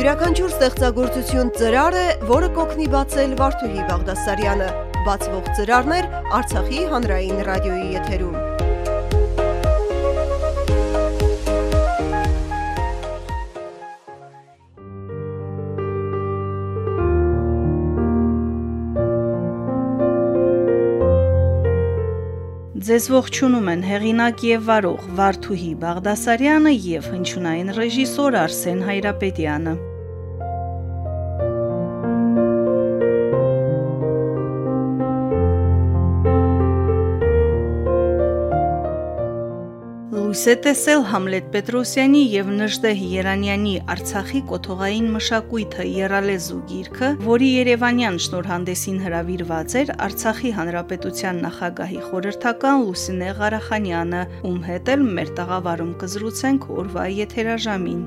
Յուրաքանչյուր ստեղծագործություն ծրար է, որը կօգնի բացել Վարդուհի Բաղդասարյանը։ Բացվող ծրարներ Արցախի հանրային ռադիոյի եթերում։ Ձեզ ողջունում են հեղինակ եւ վարող Վարդուհի Բաղդասարյանը եւ հնչյունային ռեժիսոր Արսեն Հայրապետյանը։ Լույս է տեսել Համլետ Պետրոսյանի եւ Նժդեհ Երանյանի Արցախի կոթողային մշակույթը Երալեզու գիրքը, որի Երևանյան շնորհանդեսին հրավիրված էր Արցախի Հանրապետության նախագահի խորհրդական Լուսինե Ղարախանյանը, ում հետ էլ մեր տաղավարում կզրուցենք օրվա եթերաժամին։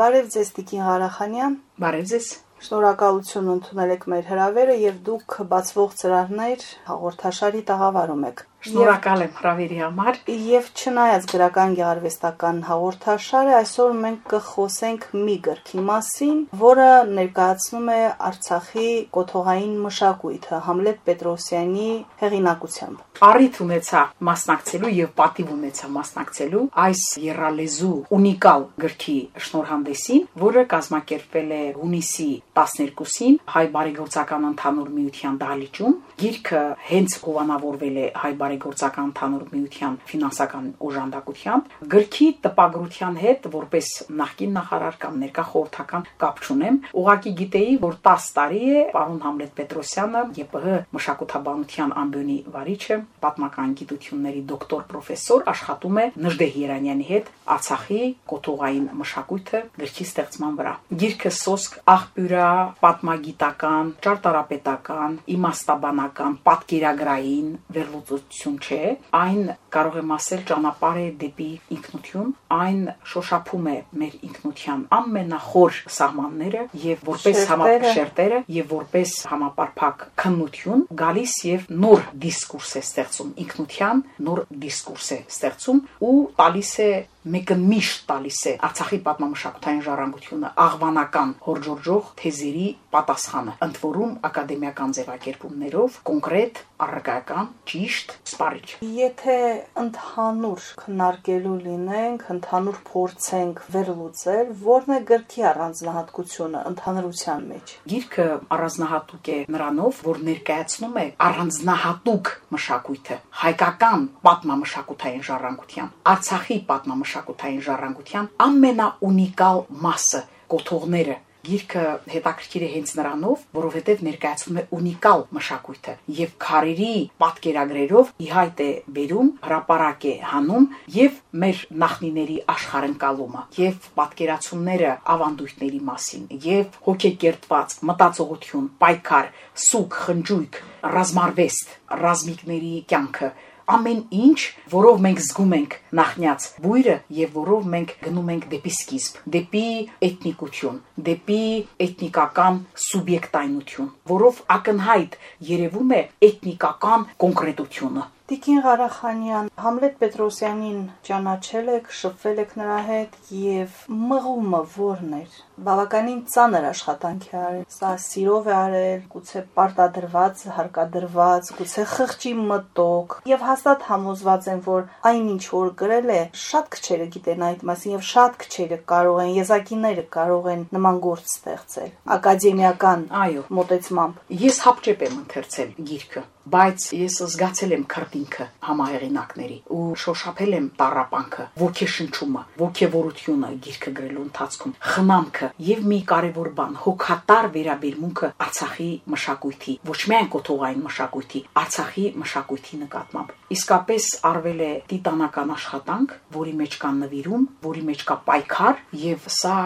Բարև ձեզ Տիկին Ղարախանյան։ Բարև ձեզ։ Շնորհակալություն ընդունել մեր հրավերը եւ դուք բացվող ծրարներ հաղորդաշարի տաղավարում եք։ Շնորհակալ եմ հրավերի համար։ Եվ չնայած գրական գեղարվեստական հաղորդաշարը, այսօր մենք կխոսենք մի գրքի մասին, որը ներկայացնում է Արցախի կոթողային մշակույթը Համլետ Պետրոսյանի հեղինակությամբ։ Առիթ ունեցա մասնակցելու եւ պատիվ ունեցա մասնակցելու այս երալեզու ունիկալ գրքի շնորհանդեսին, որը կազմակերպվել է հունիսի 12-ին հայ բարեգործական ընդհանուր միության դահլիճում։ Գիրքը հենց հովանավորվել է հայ բարեգործական ընդհանուր միության ֆինանսական օժանդակությամբ։ Գրքի տպագրության հետ որպես նախկին նախարար կամ ներկա խորհրդական կապ չունեմ։ Ուղղակի գիտեի, որ 10 տարի է պարոն Համլետ Պետրոսյանը ԵՊՀ մշակութաբանության ամբիոնի վարիչը, պատմական գիտությունների դոկտոր պրոֆեսոր աշխատում է Նժդեհ Երանյանի հետ Արցախի կոթողային մշակույթը գրքի ստեղծման վրա։ Գիրքը սոսկ աղբյուրա պատմագիտական, ճարտարապետական, իմաստաբանական, պատկերագրային վերլուծություն չէ, այն կարող եմ ասել ճանապարհ է դեպի ինքնություն, այն շոշափում է մեր ինքնության ամենախոր սահմանները եւ որպես համապաշերտերը եւ որպես համապարփակ քննություն գալիս եւ նոր դիսկուրս է ստեղծում ինքնության նոր դիսկուրս է ստեղծում ու տալիս է մեկը միշտ տալիս է Արցախի պատմամշակութային ժառանգությունը աղվանական հորժորժող թեզերի պատասխանը ընդ որում ակադեմիական ձևակերպումներով կոնկրետ առարկայական ճիշտ սպառիչ եթե ընդհանուր քննարկելու լինենք ընդհանուր փորձենք վերլուծել որն է գրքի առանձնահատկությունը ընդհանրության մեջ գիրքը առանձնահատուկ է նրանով որ ներկայացնում է առանձնահատուկ մշակույթը հայկական պատմամշակութային ժառանգության Արցախի պատմամշակութային մշակութային ժառանգության ամենաունիկալ մասը կոթողները Գիրքը հետաքրքիր է հենց նրանով, որովհետև ներկայացնում է ունիկալ մշակույթը եւ քարերի պատկերագրերով իհայտ է բերում, հրաապարակ է հանում եւ մեր նախնիների աշխարհընկալումը եւ պատկերացումները ավանդույթների մասին եւ հոգեկերտված մտածողություն, պայքար, սուկ, խնջույք, ռազմարվեստ, ռազմիկների կյանքը ամեն ինչ, որով մենք զգում ենք նախնյաց բույրը եւ որով մենք գնում ենք դեպի սկիզբ, դեպի էթնիկություն, դեպի էթնիկական սուբյեկտայնություն, որով ակնհայտ երևում է էթնիկական կոնկրետությունը Տիկին Ղարախանյան, Համլետ Պետրոսյանին ճանաչել եք, շփվել եք նրա հետ եւ մղումը ո՞րն էր։ Բավականին ծանր աշխատանք է արել։ Սա սիրով է արել, գուցե պարտադրված, հարկադրված, գուցե խղճի մտոք եւ հաստատ համոզված եմ, որ այնինչ որ գրել է, շատ քչերը գիտեն այդ մասին եւ շատ քչերը կարող են, եզակիները կարող են նման գործ ստեղծել ակադեմիական այո մոտեցմամբ։ Ես հապճեպ եմ ընթերցել գիրքը բայց ես զգացել եմ քրտինքը համահեղինակների ու շոշափել եմ տարապանքը, ոգեշնչումը, ոգևորությունը գիրքը գրելու ընթացքում, խնամքը եւ մի կարևոր բան՝ հոգատար վերաբերմունքը Արցախի մշակույթի, ոչ միայն կոթողային մշակույթի, Արցախի մշակույթի նկատմամբ։ Իսկապես արվել է տիտանական աշխատանք, որի մեջ կա նվիրում, որի մեջ կա պայքար եւ սա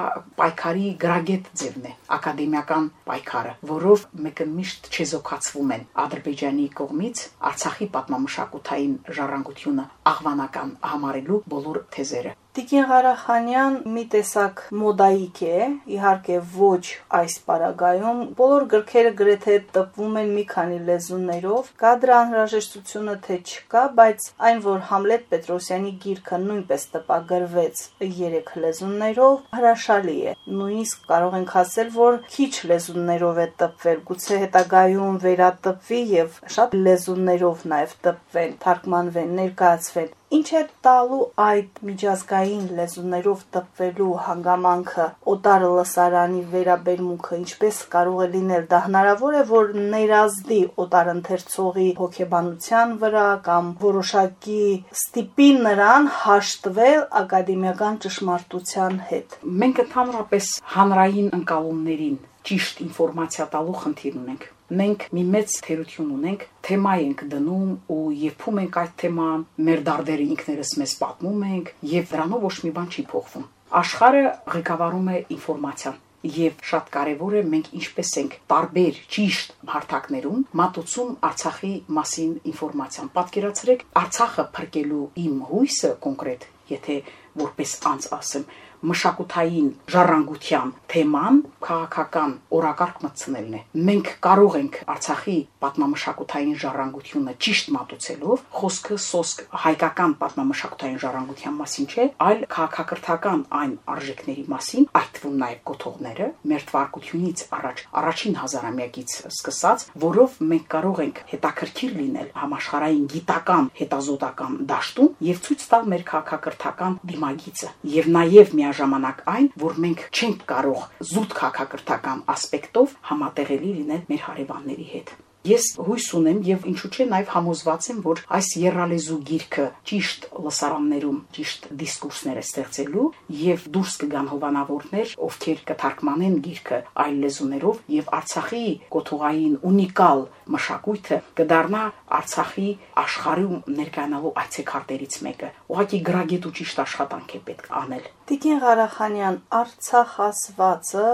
պայքարի գրագետ ձևն է, ակադեմիական պայքարը, որով մեկը միշտ չեզոքացվում են Ադրբեջանի կողմից Արցախի պատմամշակութային ժառանգությունը աղվանական համարելու բոլոր թեզերը։ Տիկին Ղարախանյան մի տեսակ մոդայիկ է, իհարկե ոչ այս պարագայում։ Բոլոր գրքերը գրեթե տպվում են մի քանի լեզուներով։ Կա դրա անհրաժեշտությունը թե չկա, բայց այն, որ Համլետ Պետրոսյանի գիրքը նույնպես տպագրվեց երեք լեզուներով, հրաշալի է։ Նույնիսկ կարող ենք ասել, որ քիչ լեզուներով է տպվել, գուցե հետագայում վերատպվի եւ շատ լեզուներով նաեւ տպվեն, թարգմանվեն, ներկայացվեն Ինչ է տալու այդ միջազգային լեզուներով տպվելու հանգամանքը օտար լսարանի վերաբերմունքը ինչպես կարող է լինել դա հնարավոր է որ ներազդի օտար ընթերցողի հոգեբանության վրա կամ որոշակի ստիպի նրան հաշտվել ակադեմիական ճշմարտության հետ մենք ընդհանրապես հանրային ընկալումներին ճիշտ ինֆորմացիա տալու խնդիր ունենք մենք մի մեծ թերություն ունենք, թեմա ենք դնում ու եփում ենք այդ թեման, մեր դարդերը ինքներս մեզ պատմում ենք եւ դրանով ոչ մի բան չի փոխվում։ Աշխարհը ղեկավարում է ինֆորմացիան եւ շատ կարեւոր է մենք ինչպես ենք տարբեր ճիշտ հարթակներում մատուցում Արցախի մասին ինֆորմացիան։ Պատկերացրեք Արցախը փրկելու իմ հույսը կոնկրետ, եթե որպես անց ասեմ, մշակութային ժառանգության թեման քաղաքական օրակարգ մտցնելն է։ Մենք կարող ենք Արցախի պատմամշակութային ժառանգությունը ճիշտ մատուցելով խոսքը սոսկ հայկական պատմամշակութային ժառանգության մասին չէ, այլ քաղաքակրթական այն արժեքների մասին, այդ թվում նաև կոթողները, մեր թվարկությունից առաջ առաջին հազարամյակից սկսած, որով մենք կարող ենք հետաքրքիր լինել համաշխարհային գիտական հետազոտական դաշտում եւ ցույց տալ մեր քաղաքակրթական դիմագիծը եւ նաեւ մի միաժամանակ այն, որ մենք չենք կարող զուտ քաղաքակրթական ասպեկտով համատեղելի լինել մեր հարևանների հետ։ Ես հույս ունեմ եւ ինչու՞ չէ նաեւ համոզված եմ, որ այս երալեզու գիրքը ճիշտ լսարաններում ճիշտ դիսկուրսներ է ստեղծելու եւ դուրս կգան հովանավորներ, ովքեր կթարգմանեն գիրքը այլ լեզուներով եւ Արցախի կոթողային ունիկալ մշակույթը կդառնա Արցախի աշխարհում ներկայանալու այցեքարտերից մեկը։ Ուղղակի գրագետ ու ճիշտ աշխատանք է պետք անել։ Տիկին Ղարախանյան, Արցախ ասվածը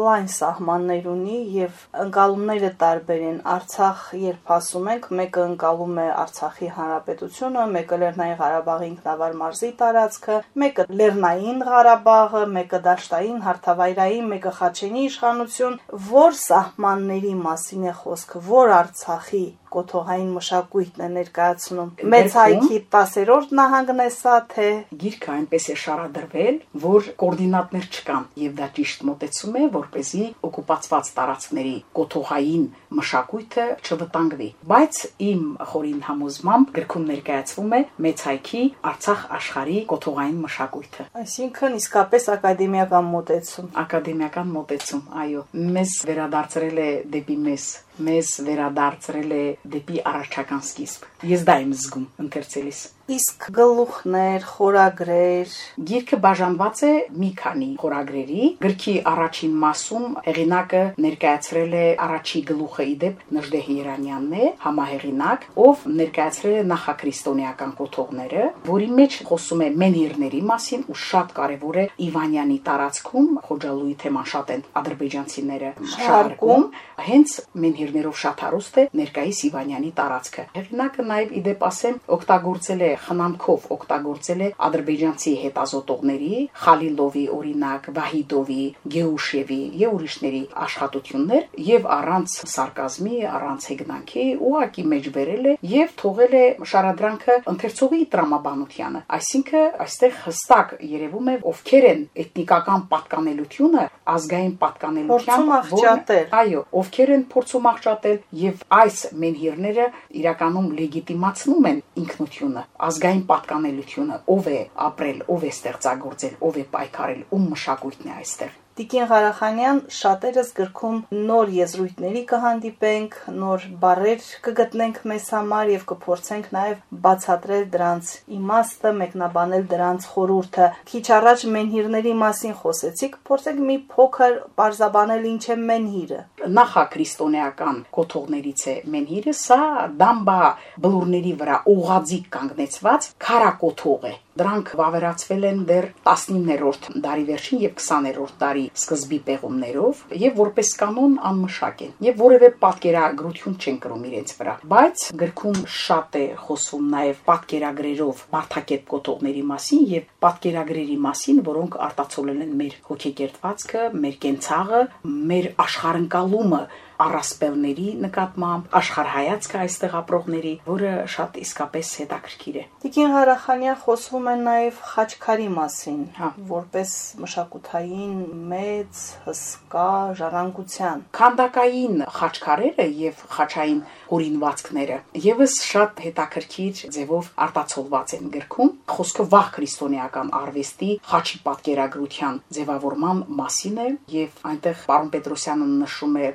լայն սահմաններ ունի եւ ընկալումները տարբեր են։ Արցախ, երբ ասում ենք, մեկը ընկալում է Արցախի հանրապետությունը, մեկը Լեռնային Ղարաբաղի ինքնավար մարզի տարածքը, մեկը Լեռնային Ղարաբաղը, մեկը Դաշտային, Հարթավայրային, մեկը Խաչենի իշխանություն, որ սահմանների մասին է խոսքը, որ Արցախի կոթողային մշակույթն է ներկայացնում։ Մեծ հայքի 10-րդ նահանգն է սա, թե գիրքը այնպես է շարադրվել, որ կոորդինատներ չկան, եւ դա ճիշտ մոտեցում է, որ เป զի օկուպացված տարածքների կոթողային մշակույթը չվտանգվի։ Բայց իմ խորին համոզմամբ գրքում ներկայացվում է մեծ հայքի Արցախ աշխարհի կոթողային մշակույթը։ Այսինքն իսկապես ակադեմիական մոտեցում։ Ակադեմիական մոտեցում, այո, մեզ վերադարձրել է դեպի մեզ մեզ վերադարձրել է դեպի առաջական սկիզբ։ Ես դա եմ զգում ընթերցելիս։ Իսկ գլուխներ, խորագրեր, գիրքը բաժանված է մի քանի խորագրերի։ Գրքի առաջին մասում հեղինակը ներկայացրել է առաջի գլուխը իդեպ Նժդեհ Երանյանն է, համահեղինակ, ով ներկայացրել է նախաքրիստոնեական կոթողները, որի մեջ խոսում է մենհիրների մասին ու շատ կարևոր է Իվանյանի տարածքում Խոջալուի թեման շատ են ադրբեջանցիները շարքում, հենց մենհիրներով շատ հարուստ է ներկայիս Իվանյանի տարածքը։ Հեղինակը նաև իդեպ ասեմ օգտագործել է խնամքով օգտագործել է ադրբեջանցի հետազոտողների Խալիլովի օրինակ, Վահիդովի, Գեուշևի եւ ուրիշների աշխատություններ եւ առանց սարկազմի, առանց հեգնանքի ուղակի մեջ բերել է եւ թողել է շարադրանքը ընթերցողի տրամաբանությանը։ Այսինքն այստեղ հստակ երևում է ովքեր են էթնիկական պատկանելությունը ազգային պատկանելության ողջատել։ Այո, ովքեր են փորձում աղճատել եւ այս մենհիրները իրականում լեգիտիմացնում են ինքնությունը ազգային պատկանելությունը, ով է ապրել, ով է ստեղծագործել, ով է պայքարել, ում մշակույթն է այստեղ։ Տիկին Ղարախանյան շատերս գրքում նոր եզրույթների կհանդիպենք, նոր բառեր կգտնենք մեզ համար եւ կփորձենք նաեւ բացատրել դրանց իմաստը, մեկնաբանել դրանց խորուրդը։ Քիչ առաջ մենհիրների մասին խոսեցիք, փորձենք մի փոքր բարձաբանել ինչ է մենհիրը։ Նախաքրիստոնեական կոթողներից է մենհիրը, սա դամբա բլուրների վրա ուղաձիգ կանգնեցված քարակոթող է Դրանք վավերացվել են դեռ 19-րդ դարի վերջին եւ 20-րդ դարի սկզբի պեղումներով եւ որպես կանոն անմշակ են եւ որևէ պատկերագրություն չեն կրում իրենց վրա։ Բայց գրքում շատ է խոսվում նաեւ պատկերագրերով մարդակերպ կոթողների մասին եւ պատկերագրերի մասին, որոնք արտացոլել են մեր հոգեկերտվածքը, մեր կենցաղը, մեր աշխարհընկալումը առասպելների նկատմամբ աշխարհայացքը այստեղ ապրողների, որը շատ իսկապես հետաքրքիր է։ Տիկին Ղարախանյան խոսվում է նաև խաչքարի մասին, հա, որպես մշակութային մեծ հսկա ժառանգության։ Քանդակային խաչքարերը եւ խաչային օրինվածքները եւս շատ հետաքրքիր ձևով արտացոլված են գրքում։ Խոսքը վաղ քրիստոնեական արվեստի խաչի պատկերագրության ձևավորման մասին է եւ այնտեղ պարոն Պետրոսյանը նշում է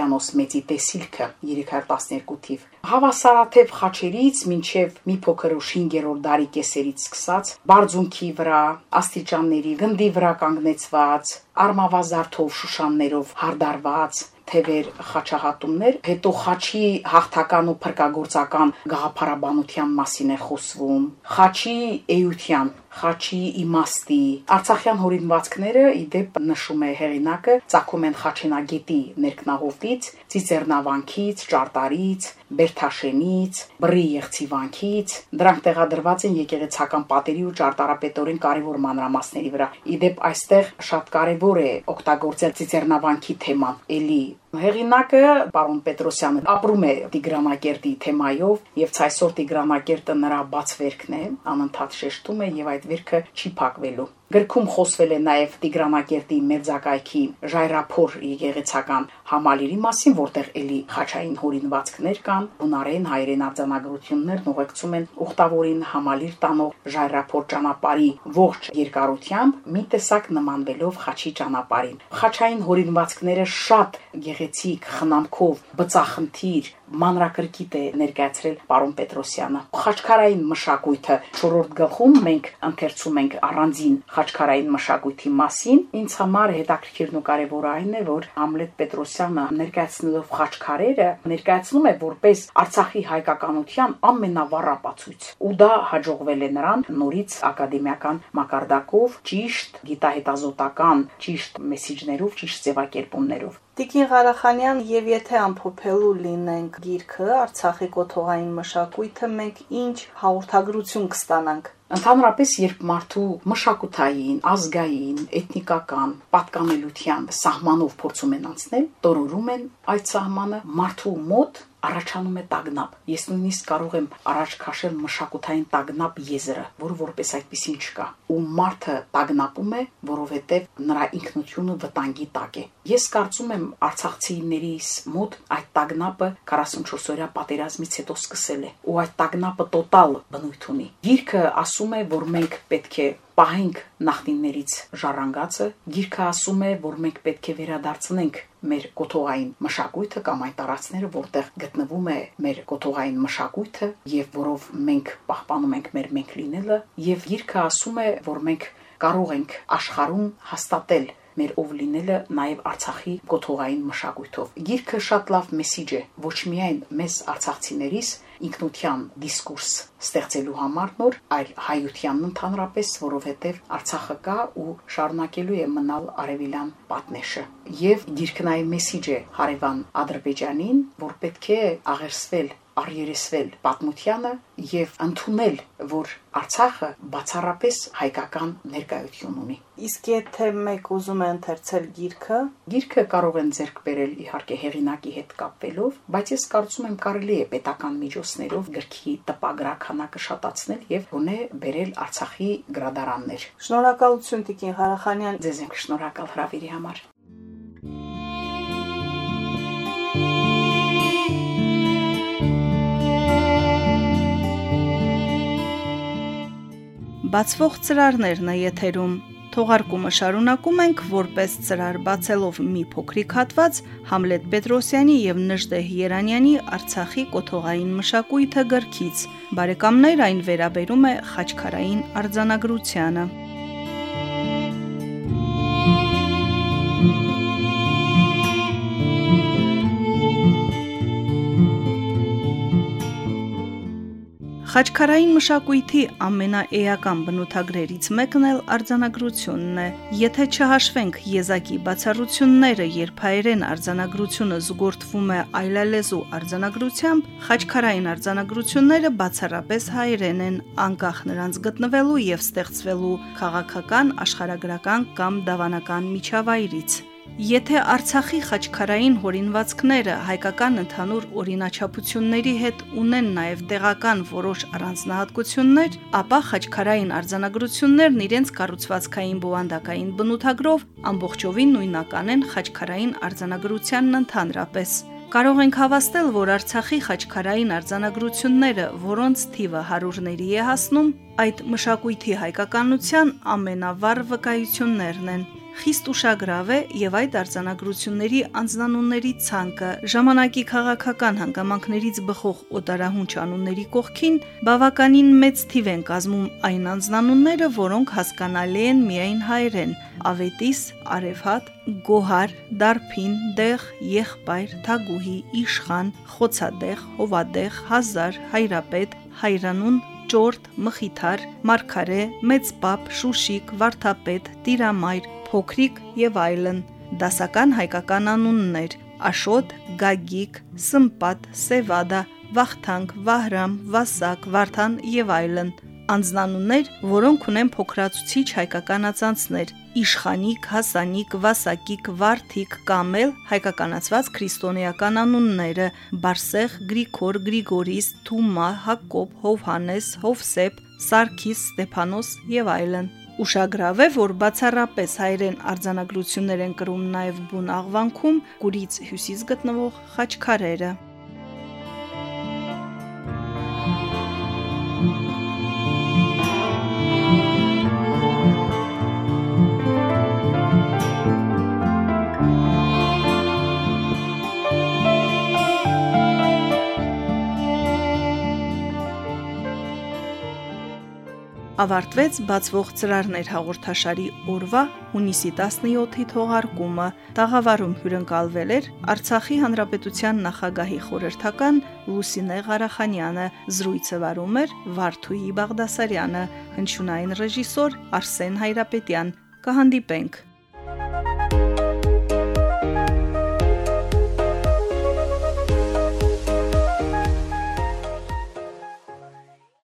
Կոստանդիանոս մեծի տեսիլքը 312 թիվ հավասարաթև խաչերից մինչև մի փոքր ու 5-րդ դարի կեսերից սկսած բարձունքի վրա, աստիճանների գնդի վրա կանգնեցված, արմավազարդով շուշաններով հարդարված թևեր խաչահատումներ, հետո խաչի հաղթական ու փրկagorցական գաղափարաբանության մասին է խոսվում, խաչի էյության խաչի իմաստի Արցախյան հորինվածքները իդեպ նշում է հեղինակը ցակում են խաչենագետի ներքնահովտից, ծիծեռնավանքից, ճարտարից, Բերթաշենից, Բրի եղցիվանքից։ Դրանք տեղադրված են եկեղեցական պատերի ու ճարտարապետորեն կարևոր մանրամասների վրա։ Իդեպ այստեղ շատ կարևոր է օգտագործել ծիծեռնավանքի թեման։ Էլի Հեղինակը պարոն Պետրոսյանը ապրում է Տիգրանակերտի թեմայով եւ ցայսօր Տիգրանակերտը նրա բացվերքն է, անընդհատ շեշտում է եւ այդ վերքը չի փակվելու։ Գրքում խոսվել է նաև Տիգրանակերտի Մերձակայքի Ժայրափոր եկեղեցական համալիրի մասին, որտեղ էլի խաչային հորինվածքներ կան, հունարեն, հայերեն արձանագրություններն ուղեկցում են ուխտավորին համալիր տանող Ժայրափոր ճանապարհի ողջ երկարությամբ մի տեսակ նմանվելով խաչի ճանապարհին։ Խաչային հորինվածքները շատ գեղեցիկ, խնամքով, բծախնդիր, մանրակրկիտ է ներկայացրել պարոն Պետրոսյանը։ Խաչքարային մշակույթը 4-րդ գլխում մենք ընթերցում ենք առանձին խաչքարային մշակույթի մասին։ Ինձ համար հետաքրքիրն ու կարևորը այն է, որ Համլետ Պետրոսյանը ներկայացնելով խաչքարերը, ներկայացնում է որպես Արցախի հայկականության ամենավառապացույց։ Ու դա հաջողվել է նրան նորից ակադեմիական մակարդակով, ճիշտ գիտահետազոտական, ճիշտ մեսիջներով, ճիշտ ձևակերպումներով։ Տիկին Ղարախանյան, եւ եթե ամփոփելու լինենք գիրքը Արցախի կոթողային մշակույթը, մենք ինչ հաղորդագրություն կստանանք։ Ընդհանրապես, երբ մարդու մշակութային, ազգային, էթնիկական պատկանելության սահմանով փորձում են անցնել, տորորում են այդ սահմանը մարդու մոտ առաջանում է տագնապ։ Ես նույնիսկ կարող եմ առաջ քաշել մշակութային տագնապ եզրը, որը որպես այդպեսին չկա։ Ու մարդը տագնապում է, որովհետև նրա ինքնությունը վտանգի տակ է։ Ես կարծում եմ արցախցիներիս մոտ այդ տագնապը 44-օրյա պատերազմից հետո սկսել է, ու այդ տագնապը տոտալ բնույթ ունի։ Գիրքը ասում է, որ մենք պետք է պահենք նախնիներից ժառանգածը, գիրքը ասում է, որ մենք պետք է վերադարձնենք մեր կոթողային մշակույթը կամ այն տարածքները, որտեղ գտնվում է մեր կոթողային մշակույթը եւ որով մենք պահպանում ենք մեր մենք լինելը, եւ գիրքը ասում է, որ մենք կարող ենք աշխարհում հաստատել մեր ով լինելը նաև Արցախի գոթողային մշակույթով։ Գիրքը շատ լավ մեսիջ է ոչ միայն մեզ արցախցիներիս ինքնության դիսկուրս ստեղծելու համար նոր, այլ հայությանն ընդհանրապես, որովհետև Արցախը կա ու շարունակելու է մնալ արևելյան պատնեշը։ Եվ նաև մեսիջ է Հարևան Ադրբեջանին, որ պետք է աղերսվել առերեսվել պատմությանը եւ ընդունել, որ Արցախը բացառապես հայկական ներկայություն ունի։ Իսկ եթե մեկ ուզում է ընթերցել գիրքը, գիրքը կարող են ձեռք բերել իհարկե հեղինակի հետ կապվելով, բայց ես կարծում եմ կարելի է պետական միջոցներով գրքի տպագրականակը շատացնել եւ գոնե բերել Արցախի գրադարաններ։ Շնորհակալություն Տիկին Ղարախանյան։ Ձեզ եմ շնորհակալ հրավիրի համար։ Բացվող ծրարներն է եթերում։ Թողարկումը շարունակում ենք որպես ծրար բացելով մի փոքրիկ հատված Համլետ Պետրոսյանի եւ Նժդեհ Երանյանի Արցախի կոթողային մշակույթը գրքից։ Բարեկամներ այն վերաբերում է խաչքարային արձանագրությանը։ Խաչքարային մշակույթի ամենաէական բնութագրերից մեկն էլ արձանագրությունն է։ Եթե չհաշվենք եզակի բացառությունները, երբ հայերեն արձանագրությունը զուգորդվում է այլալեզու արձանագրությամբ, խաչքարային արձանագրությունները բացառապես հայերեն են, անկախ նրանց գտնվելու եւ ստեղծվելու քաղաքական, աշխարհագրական կամ դավանական միջավայրից։ Եթե Արցախի խաչքարային հորինվածքները հայկական ընդհանուր օրինաչափությունների հետ ունեն նաև տեղական որոշ առանձնահատկություններ, ապա խաչքարային արձանագրություններն իրենց կառուցվածքային բովանդակային բնութագրով ամբողջովին նույնական են խաչքարային արձանագրությանն ընդհանրապես։ Կարող ենք հավաստել, որ Արցախի խաչքարային արձանագրությունները, որոնց թիվը հարյուրների է հասնում, այդ մշակույթի հայկականության ամենավառ վկայություններն են խիստ ուշագրավ է եւ այդ արձանագրությունների անձնանունների ցանկը ժամանակի քաղաքական հանգամանքներից բխող օտարահունչ անունների կողքին բավականին մեծ թիվ են կազմում այն անձնանունները, որոնք հասկանալի են միայն հայերեն՝ Ավետիս, Արևհատ, Գոհար, Դարփին, Դեղ, Եղբայր, Թագուհի, Իշխան, Խոցադեղ, Հովադեղ, Հազար, Հայրապետ, Հայրանուն, ճորտ, մխիթար, մարգարե, մեծ պապ, շուշիկ, վարդապետ, տիրամայր, փոքրիկ եւ այլն։ Դասական հայկական անուններ՝ Աշոտ, Գագիկ, Սմպատ, Սևադա, Վախթանգ, Վահրամ, Վասակ, Վարդան եւ այլն։ Անձնանուններ, որոնք ունեն փոքրացուցիչ հայկականացանցներ՝ Իշխանիկ, Հասանիկ, Վասակիկ, Վարդիկ, Կամել, հայկականացված քրիստոնեական անունները՝ Բարսեղ, Գրիգոր, Գրիգորիս, Թումա, Հակոբ, Հովհանես, Հովսեփ, Սարգիս, Ստեփանոս եւ այլն։ Ուշագրավ է, որ բացառապես հայերեն արձանագրություններ են կրում նաև բուն աղվանքում, կուրից հյուսիս գտնվող խաչքարերը։ ավարտվեց բացվող ծրարներ հաղորդաշարի օրվա հունիսի 17-ի թողարկումը։ Տաղավարում հյուրընկալվել էր Արցախի Հանրապետության նախագահի խորհրդական Լուսինե Ղարախանյանը, զրույցը վարում էր Վարդուհի Բաղդասարյանը, հնչյունային ռեժիսոր Արսեն Հայրապետյան։ Կհանդիպենք